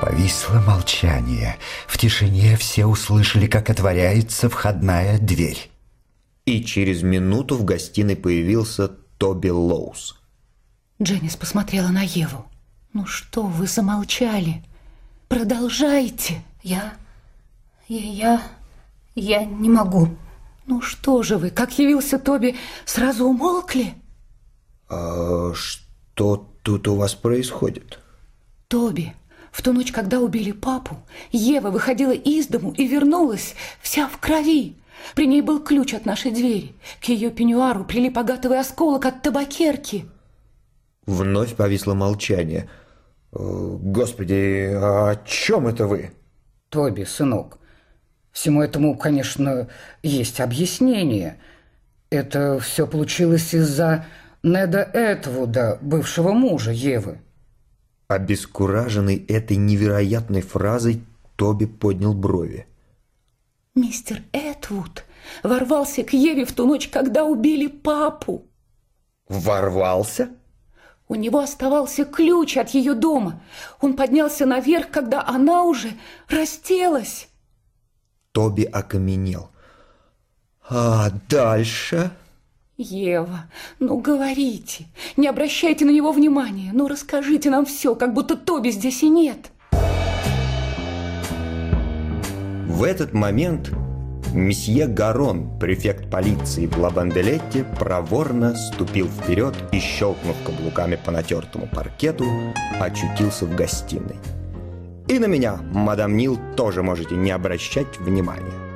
Повисло молчание. В тишине все услышали, как отворяется входная дверь. И через минуту в гостиной появился Тоби Лоус. Дженнис посмотрела на Еву. «Ну что вы замолчали? Продолжайте!» «Я... я... я не могу». «Ну что же вы, как явился Тоби, сразу умолкли?» «А что тут у вас происходит?» «Тоби, в ту ночь, когда убили папу, Ева выходила из дому и вернулась вся в крови. При ней был ключ от нашей двери. К ее пеньюару прилип агатовый осколок от табакерки». Вновь повисло молчание. «Э, «Господи, а о чем это вы?» Тоби, сынок, всему этому, конечно, есть объяснение. Это все получилось из-за Неда Этвуда, бывшего мужа Евы. Обескураженный этой невероятной фразой, Тоби поднял брови. Мистер Этвуд ворвался к Еве в ту ночь, когда убили папу. Ворвался? У него оставался ключ от ее дома. Он поднялся наверх, когда она уже растелась. Тоби окаменел. А дальше? Ева, ну говорите, не обращайте на него внимания, ну расскажите нам все, как будто Тоби здесь и нет. В этот момент месье Гарон, префект полиции в Лабанделетте, проворно ступил вперед и, щелкнув каблуками по натертому паркету, очутился в гостиной. И на меня, мадам Нил, тоже можете не обращать внимания.